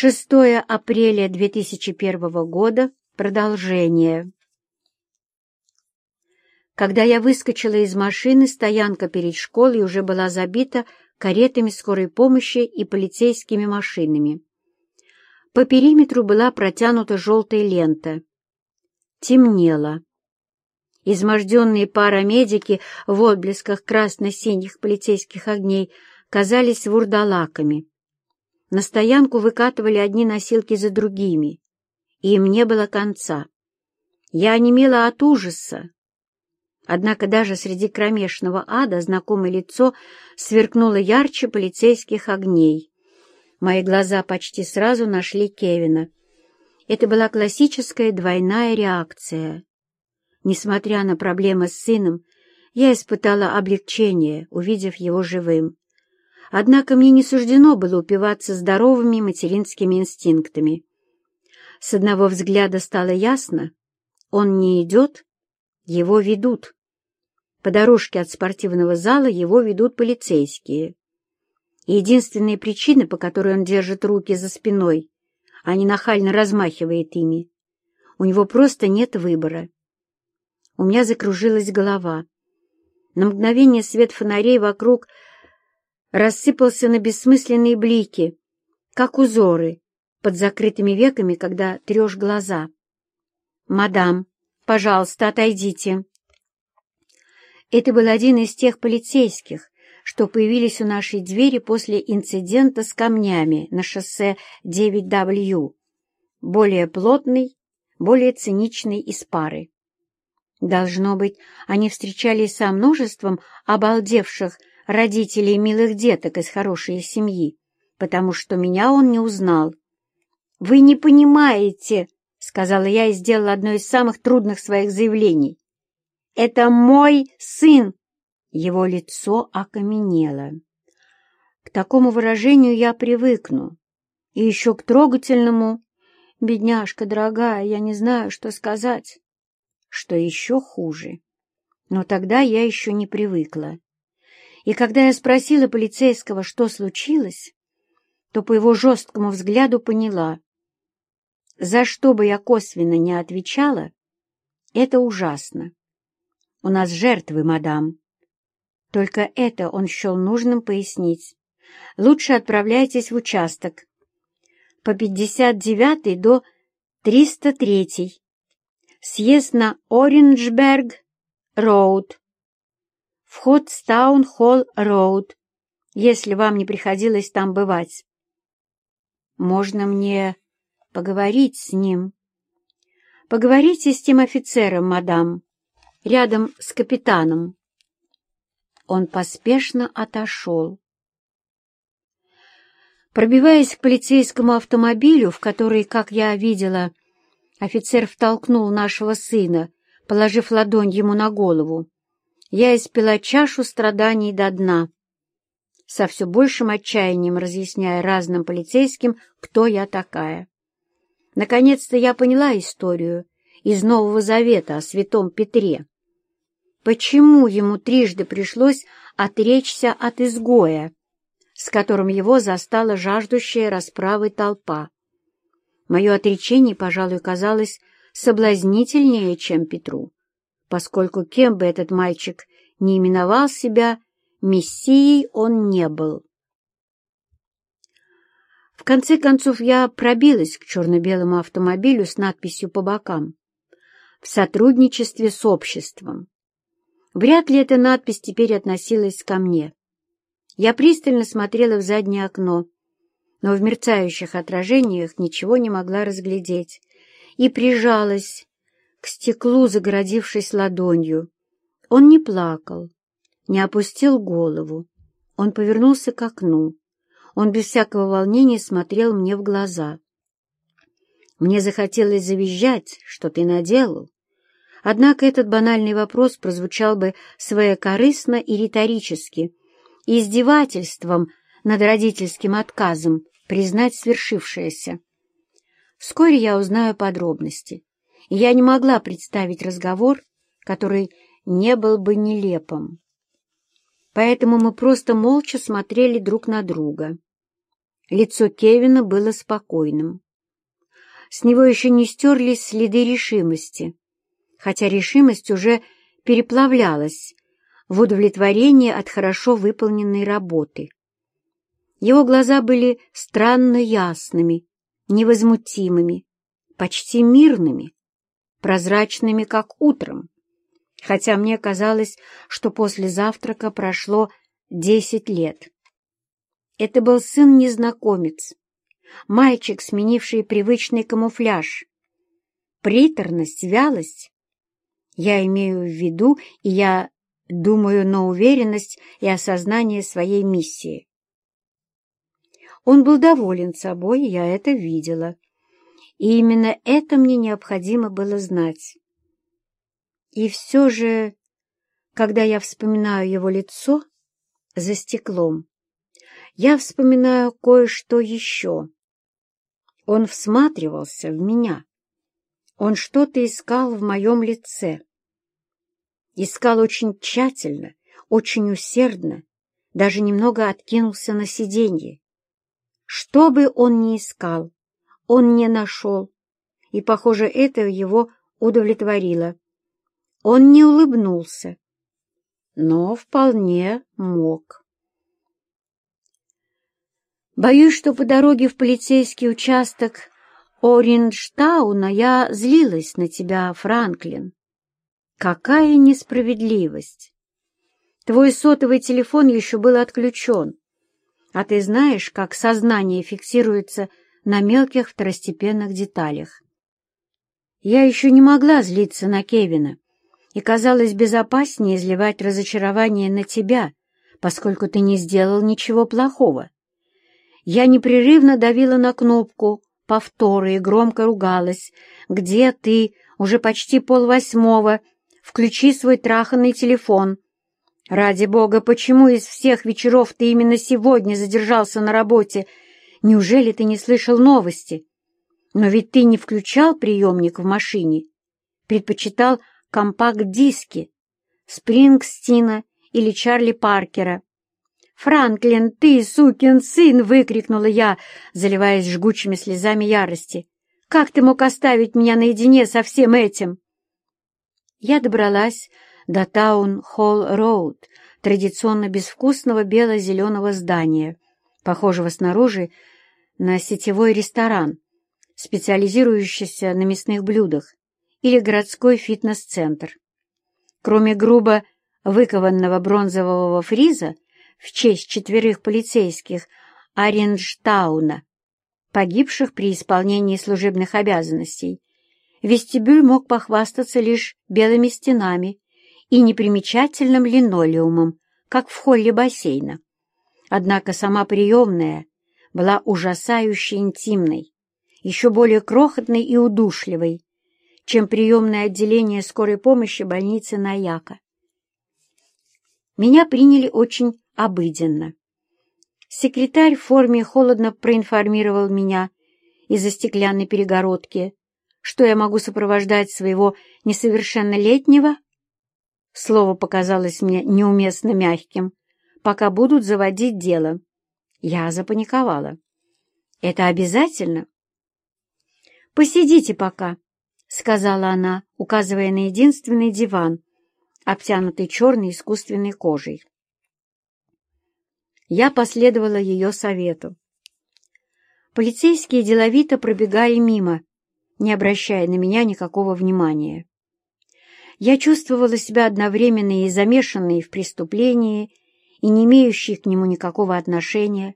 6 апреля 2001 года. Продолжение. Когда я выскочила из машины, стоянка перед школой уже была забита каретами скорой помощи и полицейскими машинами. По периметру была протянута желтая лента. Темнело. Изможденные парамедики в отблесках красно-синих полицейских огней казались вурдалаками. На стоянку выкатывали одни носилки за другими, и им не было конца. Я онемела от ужаса. Однако даже среди кромешного ада знакомое лицо сверкнуло ярче полицейских огней. Мои глаза почти сразу нашли Кевина. Это была классическая двойная реакция. Несмотря на проблемы с сыном, я испытала облегчение, увидев его живым. Однако мне не суждено было упиваться здоровыми материнскими инстинктами. С одного взгляда стало ясно, он не идет, его ведут. По дорожке от спортивного зала его ведут полицейские. единственная причина, по которой он держит руки за спиной, а не нахально размахивает ими, у него просто нет выбора. У меня закружилась голова. На мгновение свет фонарей вокруг рассыпался на бессмысленные блики, как узоры под закрытыми веками, когда трешь глаза. «Мадам, пожалуйста, отойдите». Это был один из тех полицейских, что появились у нашей двери после инцидента с камнями на шоссе 9W, более плотный, более циничный из пары. Должно быть, они встречались со множеством обалдевших родителей милых деток из хорошей семьи, потому что меня он не узнал. «Вы не понимаете», — сказала я и сделала одно из самых трудных своих заявлений. «Это мой сын!» Его лицо окаменело. К такому выражению я привыкну. И еще к трогательному. «Бедняжка, дорогая, я не знаю, что сказать». Что еще хуже. Но тогда я еще не привыкла. И когда я спросила полицейского, что случилось, то по его жесткому взгляду поняла. За что бы я косвенно не отвечала, это ужасно. У нас жертвы, мадам. Только это он счел нужным пояснить. Лучше отправляйтесь в участок. По 59 до 303. Съезд на Оринджберг-Роуд. Вход с Таун-Холл-Роуд, если вам не приходилось там бывать. Можно мне поговорить с ним? Поговорите с тем офицером, мадам, рядом с капитаном. Он поспешно отошел. Пробиваясь к полицейскому автомобилю, в который, как я видела, офицер втолкнул нашего сына, положив ладонь ему на голову, я испила чашу страданий до дна, со все большим отчаянием разъясняя разным полицейским, кто я такая. Наконец-то я поняла историю из Нового Завета о святом Петре. Почему ему трижды пришлось отречься от изгоя, с которым его застала жаждущая расправы толпа? Мое отречение, пожалуй, казалось соблазнительнее, чем Петру поскольку кем бы этот мальчик не именовал себя, мессией он не был. В конце концов я пробилась к черно-белому автомобилю с надписью по бокам «В сотрудничестве с обществом». Вряд ли эта надпись теперь относилась ко мне. Я пристально смотрела в заднее окно, но в мерцающих отражениях ничего не могла разглядеть, и прижалась к стеклу, загородившись ладонью. Он не плакал, не опустил голову. Он повернулся к окну. Он без всякого волнения смотрел мне в глаза. Мне захотелось завизжать, что ты наделал. Однако этот банальный вопрос прозвучал бы своекорыстно и риторически, и издевательством над родительским отказом признать свершившееся. Вскоре я узнаю подробности я не могла представить разговор, который не был бы нелепым. Поэтому мы просто молча смотрели друг на друга. Лицо Кевина было спокойным. С него еще не стерлись следы решимости, хотя решимость уже переплавлялась в удовлетворение от хорошо выполненной работы. Его глаза были странно ясными, невозмутимыми, почти мирными, прозрачными, как утром, хотя мне казалось, что после завтрака прошло десять лет. Это был сын-незнакомец, мальчик, сменивший привычный камуфляж. Приторность, вялость. Я имею в виду, и я думаю на уверенность и осознание своей миссии. Он был доволен собой, я это видела. И именно это мне необходимо было знать. И все же, когда я вспоминаю его лицо за стеклом, я вспоминаю кое-что еще. Он всматривался в меня. Он что-то искал в моем лице. Искал очень тщательно, очень усердно, даже немного откинулся на сиденье. Что бы он ни искал, он не нашел, и, похоже, это его удовлетворило. Он не улыбнулся, но вполне мог. Боюсь, что по дороге в полицейский участок Ориндштауна я злилась на тебя, Франклин. Какая несправедливость! Твой сотовый телефон еще был отключен, а ты знаешь, как сознание фиксируется на мелких второстепенных деталях. Я еще не могла злиться на Кевина, и казалось безопаснее изливать разочарование на тебя, поскольку ты не сделал ничего плохого. Я непрерывно давила на кнопку повторы и громко ругалась. «Где ты? Уже почти полвосьмого. Включи свой траханный телефон». «Ради бога, почему из всех вечеров ты именно сегодня задержался на работе? Неужели ты не слышал новости? Но ведь ты не включал приемник в машине. Предпочитал компакт-диски Спрингстина или Чарли Паркера. «Франклин, ты, сукин сын!» — выкрикнула я, заливаясь жгучими слезами ярости. «Как ты мог оставить меня наедине со всем этим?» Я добралась до Таун-Холл-Роуд, традиционно безвкусного бело-зеленого здания, похожего снаружи на сетевой ресторан, специализирующийся на мясных блюдах, или городской фитнес-центр. Кроме грубо выкованного бронзового фриза, в честь четверых полицейских Оренштауна, погибших при исполнении служебных обязанностей. Вестибюль мог похвастаться лишь белыми стенами и непримечательным линолеумом, как в холле бассейна. Однако сама приемная была ужасающе интимной, еще более крохотной и удушливой, чем приемное отделение скорой помощи больницы Наяка. Меня приняли очень обыденно. Секретарь в форме холодно проинформировал меня из-за стеклянной перегородки, что я могу сопровождать своего несовершеннолетнего. Слово показалось мне неуместно мягким. Пока будут заводить дело. Я запаниковала. Это обязательно? «Посидите пока», — сказала она, указывая на единственный диван, обтянутый черной искусственной кожей. Я последовала ее совету. Полицейские деловито пробегали мимо, не обращая на меня никакого внимания. Я чувствовала себя одновременно и замешанной в преступлении, и не имеющей к нему никакого отношения.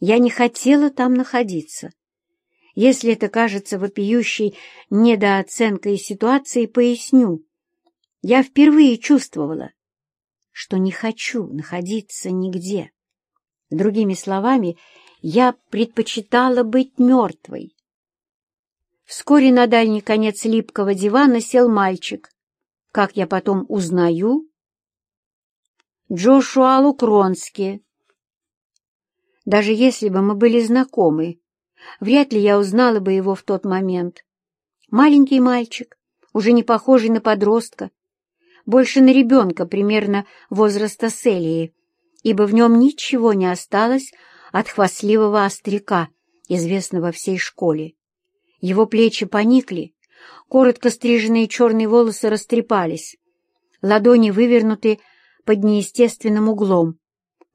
Я не хотела там находиться. Если это кажется вопиющей недооценкой ситуации, поясню. Я впервые чувствовала, что не хочу находиться нигде. Другими словами, я предпочитала быть мертвой. Вскоре на дальний конец липкого дивана сел мальчик. Как я потом узнаю? Джошуа Лукронски. Даже если бы мы были знакомы, вряд ли я узнала бы его в тот момент. Маленький мальчик, уже не похожий на подростка, больше на ребенка примерно возраста Селии, ибо в нем ничего не осталось от хвастливого остряка, известного всей школе. Его плечи поникли, коротко стриженные черные волосы растрепались, ладони вывернуты под неестественным углом,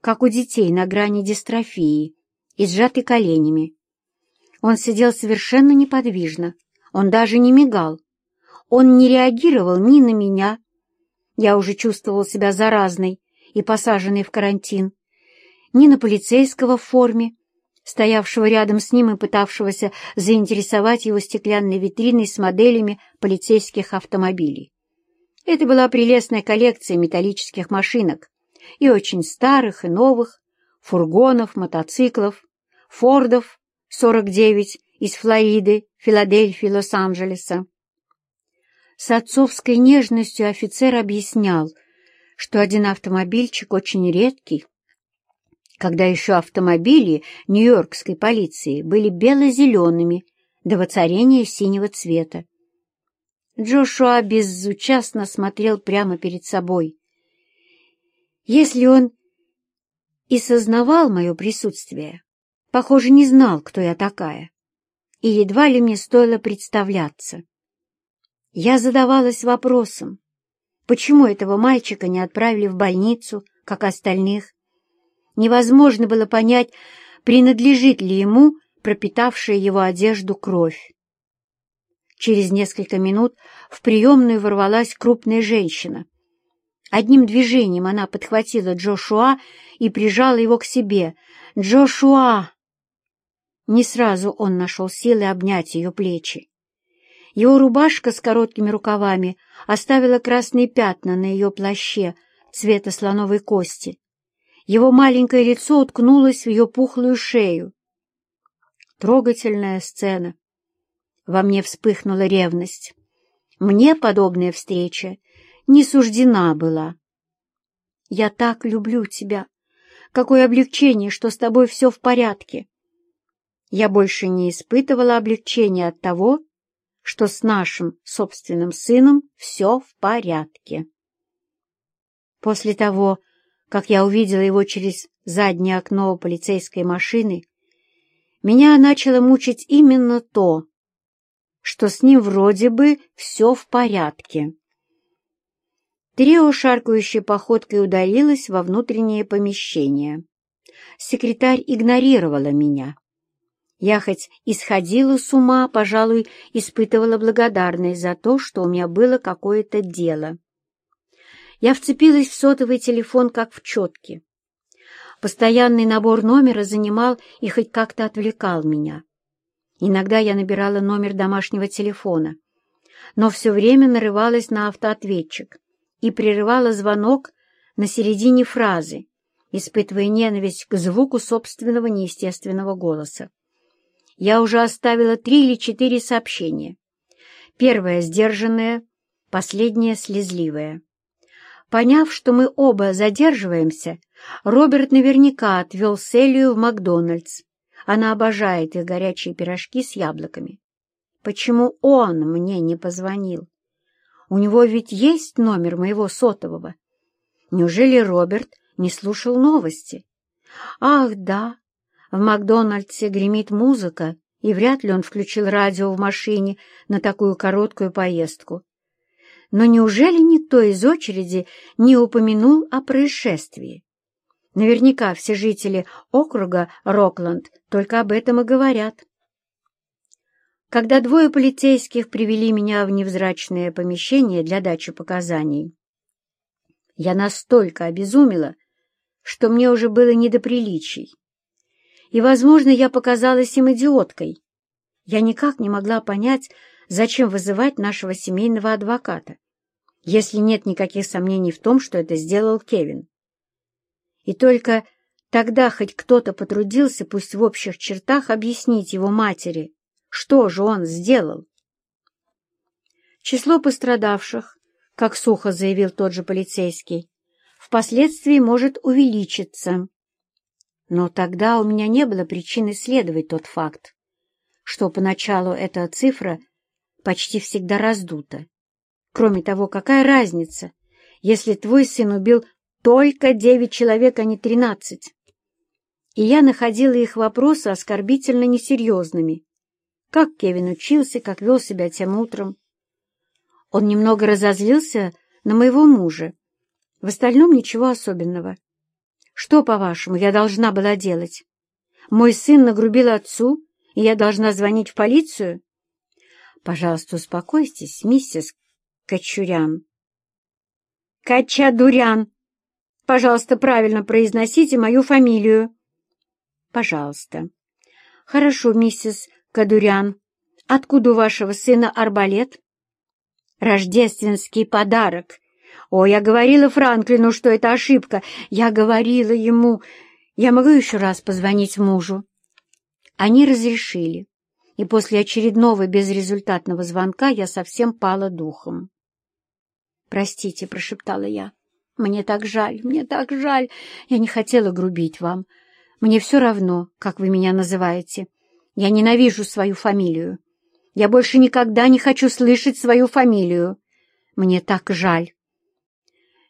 как у детей на грани дистрофии, и сжаты коленями. Он сидел совершенно неподвижно, он даже не мигал. Он не реагировал ни на меня. Я уже чувствовал себя заразной и посаженной в карантин. Ни на полицейского в форме, стоявшего рядом с ним и пытавшегося заинтересовать его стеклянной витриной с моделями полицейских автомобилей. Это была прелестная коллекция металлических машинок, и очень старых, и новых, фургонов, мотоциклов, фордов 49 из Флориды, Филадельфии, Лос-Анджелеса. С отцовской нежностью офицер объяснял, что один автомобильчик очень редкий, когда еще автомобили нью-йоркской полиции были бело-зелеными до воцарения синего цвета. Джошуа безучастно смотрел прямо перед собой. Если он и сознавал мое присутствие, похоже, не знал, кто я такая, и едва ли мне стоило представляться. Я задавалась вопросом, почему этого мальчика не отправили в больницу, как остальных. Невозможно было понять, принадлежит ли ему пропитавшая его одежду кровь. Через несколько минут в приемную ворвалась крупная женщина. Одним движением она подхватила Джошуа и прижала его к себе. «Джошуа!» Не сразу он нашел силы обнять ее плечи. Его рубашка с короткими рукавами оставила красные пятна на ее плаще цвета слоновой кости. Его маленькое лицо уткнулось в ее пухлую шею. Трогательная сцена. Во мне вспыхнула ревность. Мне подобная встреча не суждена была. «Я так люблю тебя! Какое облегчение, что с тобой все в порядке!» я больше не испытывала облегчения от того, что с нашим собственным сыном все в порядке. После того, как я увидела его через заднее окно полицейской машины, меня начало мучить именно то, что с ним вроде бы все в порядке. Трио шаркающей походкой удалилось во внутреннее помещение. Секретарь игнорировала меня. Я хоть исходила с ума, пожалуй, испытывала благодарность за то, что у меня было какое-то дело. Я вцепилась в сотовый телефон, как в четки. Постоянный набор номера занимал и хоть как-то отвлекал меня. Иногда я набирала номер домашнего телефона, но все время нарывалась на автоответчик и прерывала звонок на середине фразы, испытывая ненависть к звуку собственного неестественного голоса. Я уже оставила три или четыре сообщения. Первое — сдержанное, последнее — слезливое. Поняв, что мы оба задерживаемся, Роберт наверняка отвел Селию в Макдональдс. Она обожает их горячие пирожки с яблоками. Почему он мне не позвонил? У него ведь есть номер моего сотового. Неужели Роберт не слушал новости? Ах, да, в Макдональдсе гремит музыка, и вряд ли он включил радио в машине на такую короткую поездку. Но неужели никто из очереди не упомянул о происшествии? Наверняка все жители округа Рокланд только об этом и говорят. Когда двое полицейских привели меня в невзрачное помещение для дачи показаний, я настолько обезумела, что мне уже было не до приличий и, возможно, я показалась им идиоткой. Я никак не могла понять, зачем вызывать нашего семейного адвоката, если нет никаких сомнений в том, что это сделал Кевин. И только тогда хоть кто-то потрудился, пусть в общих чертах, объяснить его матери, что же он сделал. Число пострадавших, как сухо заявил тот же полицейский, впоследствии может увеличиться. Но тогда у меня не было причин исследовать тот факт, что поначалу эта цифра почти всегда раздута. Кроме того, какая разница, если твой сын убил только девять человек, а не тринадцать? и я находила их вопросы оскорбительно несерьезными. Как Кевин учился, как вел себя тем утром. Он немного разозлился на моего мужа. В остальном ничего особенного. Что, по-вашему, я должна была делать? Мой сын нагрубил отцу, и я должна звонить в полицию? Пожалуйста, успокойтесь, миссис Качурян. Качадурян. Пожалуйста, правильно произносите мою фамилию. Пожалуйста. Хорошо, миссис Кадурян. Откуда у вашего сына арбалет? Рождественский подарок. О, я говорила Франклину, что это ошибка. Я говорила ему... Я могу еще раз позвонить мужу? Они разрешили, и после очередного безрезультатного звонка я совсем пала духом. «Простите», — прошептала я. «Мне так жаль, мне так жаль. Я не хотела грубить вам. Мне все равно, как вы меня называете. Я ненавижу свою фамилию. Я больше никогда не хочу слышать свою фамилию. Мне так жаль».